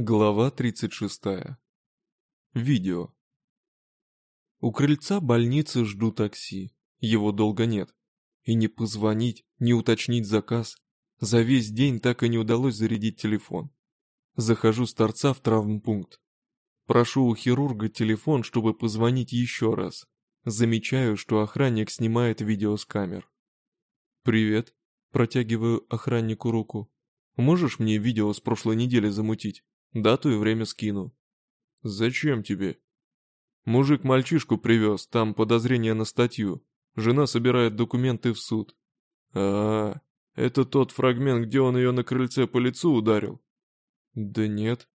Глава 36. Видео. У крыльца больницы жду такси. Его долго нет. И не позвонить, не уточнить заказ. За весь день так и не удалось зарядить телефон. Захожу с торца в травмпункт. Прошу у хирурга телефон, чтобы позвонить еще раз. Замечаю, что охранник снимает видео с камер. «Привет», протягиваю охраннику руку. «Можешь мне видео с прошлой недели замутить?» Дату и время скину. Зачем тебе? Мужик мальчишку привез, там подозрение на статью. Жена собирает документы в суд. А, -а, -а это тот фрагмент, где он ее на крыльце по лицу ударил? Да нет.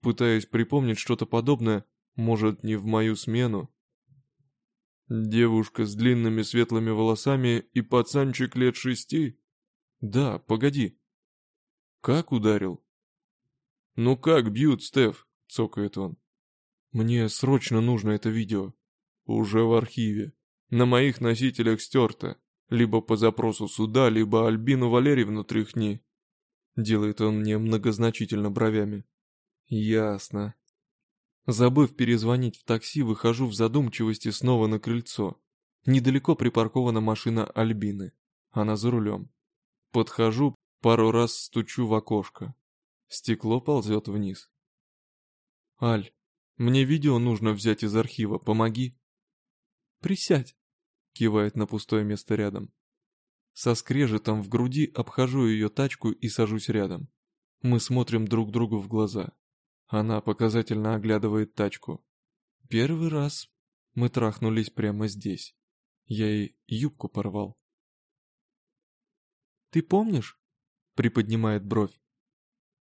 Пытаюсь припомнить что-то подобное, может, не в мою смену. Девушка с длинными светлыми волосами и пацанчик лет шести? Да, погоди. Как ударил? «Ну как бьют, Стеф?» — цокает он. «Мне срочно нужно это видео. Уже в архиве. На моих носителях стерто. Либо по запросу суда, либо Альбину Валерьевну тряхни». Делает он мне многозначительно бровями. «Ясно». Забыв перезвонить в такси, выхожу в задумчивости снова на крыльцо. Недалеко припаркована машина Альбины. Она за рулем. Подхожу, пару раз стучу в окошко. Стекло ползет вниз. «Аль, мне видео нужно взять из архива, помоги». «Присядь», — кивает на пустое место рядом. Со скрежетом в груди обхожу ее тачку и сажусь рядом. Мы смотрим друг другу в глаза. Она показательно оглядывает тачку. Первый раз мы трахнулись прямо здесь. Я ей юбку порвал. «Ты помнишь?» — приподнимает бровь.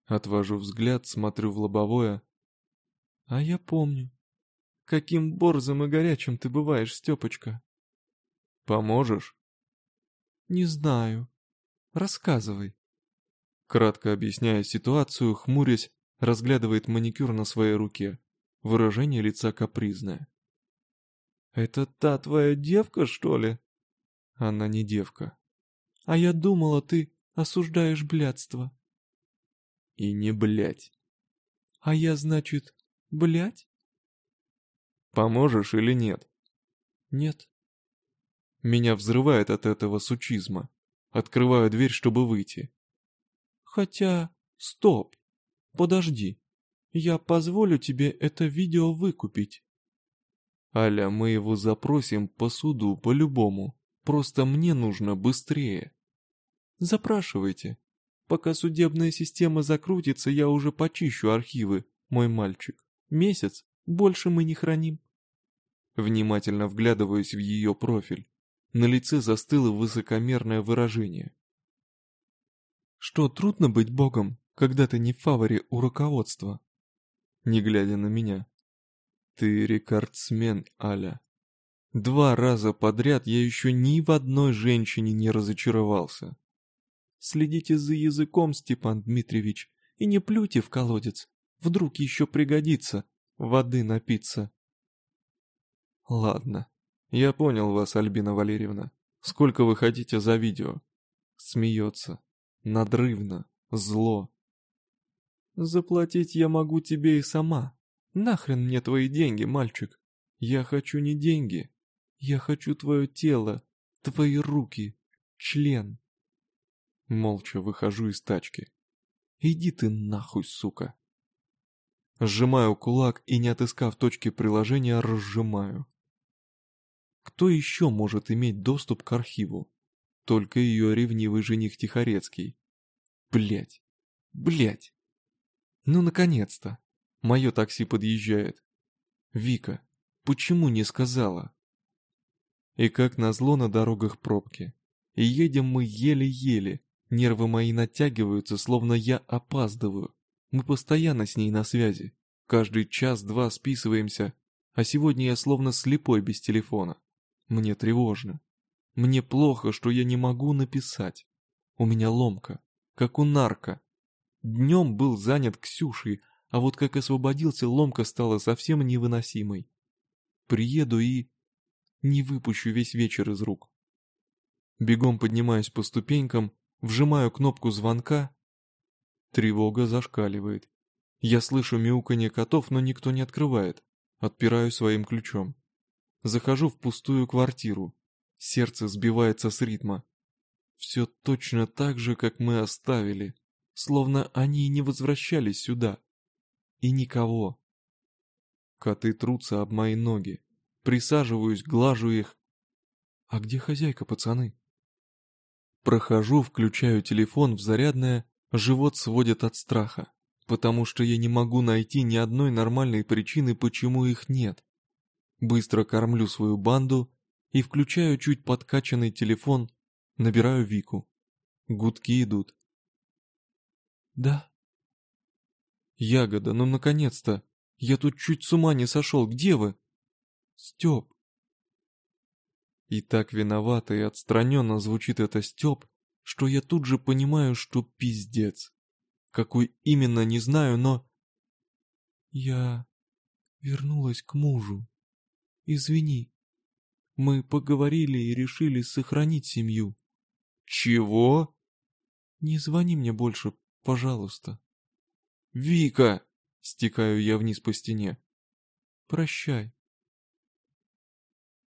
Отвожу взгляд, смотрю в лобовое. А я помню. Каким борзым и горячим ты бываешь, Степочка. Поможешь? Не знаю. Рассказывай. Кратко объясняя ситуацию, хмурясь, разглядывает маникюр на своей руке. Выражение лица капризное. «Это та твоя девка, что ли?» Она не девка. «А я думала, ты осуждаешь блядство». И не блять. А я, значит, блять? Поможешь или нет? Нет. Меня взрывает от этого сучизма. Открываю дверь, чтобы выйти. Хотя... Стоп. Подожди. Я позволю тебе это видео выкупить. Аля, мы его запросим по суду по-любому. Просто мне нужно быстрее. Запрашивайте. Пока судебная система закрутится, я уже почищу архивы, мой мальчик. Месяц, больше мы не храним. Внимательно вглядываюсь в ее профиль. На лице застыло высокомерное выражение. Что, трудно быть богом, когда ты не в фаворе у руководства? Не глядя на меня. Ты рекордсмен, Аля. Два раза подряд я еще ни в одной женщине не разочаровался. Следите за языком, Степан Дмитриевич, и не плюйте в колодец. Вдруг еще пригодится воды напиться. Ладно, я понял вас, Альбина Валерьевна. Сколько вы хотите за видео? Смеется. Надрывно. Зло. Заплатить я могу тебе и сама. Нахрен мне твои деньги, мальчик? Я хочу не деньги. Я хочу твое тело, твои руки, член. Молча выхожу из тачки. Иди ты нахуй, сука. Сжимаю кулак и, не отыскав точки приложения, разжимаю. Кто еще может иметь доступ к архиву? Только ее ревнивый жених Тихорецкий. Блять. Блять. Ну, наконец-то. Мое такси подъезжает. Вика, почему не сказала? И как назло на дорогах пробки. И едем мы еле-еле, Нервы мои натягиваются, словно я опаздываю. Мы постоянно с ней на связи. Каждый час-два списываемся, а сегодня я словно слепой без телефона. Мне тревожно. Мне плохо, что я не могу написать. У меня ломка, как у нарка. Днем был занят Ксюшей, а вот как освободился, ломка стала совсем невыносимой. Приеду и... не выпущу весь вечер из рук. Бегом поднимаюсь по ступенькам, Вжимаю кнопку звонка. Тревога зашкаливает. Я слышу мяуканье котов, но никто не открывает. Отпираю своим ключом. Захожу в пустую квартиру. Сердце сбивается с ритма. Все точно так же, как мы оставили. Словно они не возвращались сюда. И никого. Коты трутся об мои ноги. Присаживаюсь, глажу их. А где хозяйка, пацаны? Прохожу, включаю телефон в зарядное, живот сводит от страха, потому что я не могу найти ни одной нормальной причины, почему их нет. Быстро кормлю свою банду и включаю чуть подкачанный телефон, набираю Вику. Гудки идут. «Да». «Ягода, ну наконец-то! Я тут чуть с ума не сошел, где вы?» «Степ». И так виновато и отстраненно звучит это Степ, что я тут же понимаю, что пиздец. Какой именно, не знаю, но... Я вернулась к мужу. Извини. Мы поговорили и решили сохранить семью. Чего? Не звони мне больше, пожалуйста. Вика! Стекаю я вниз по стене. Прощай.